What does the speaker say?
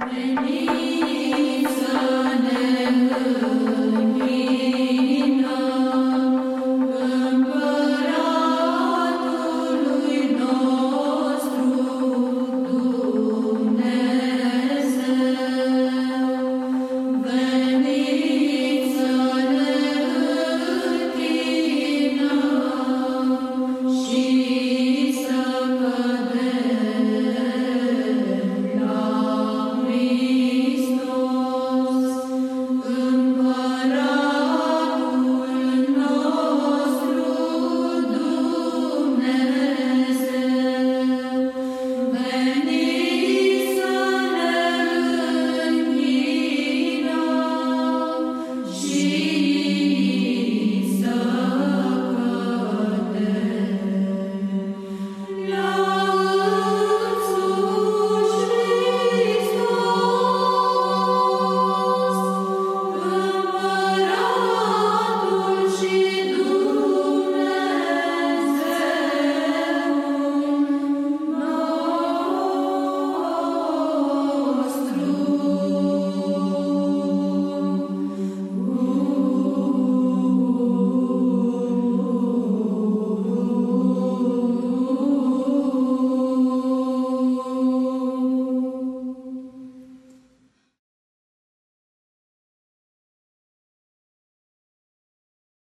Many.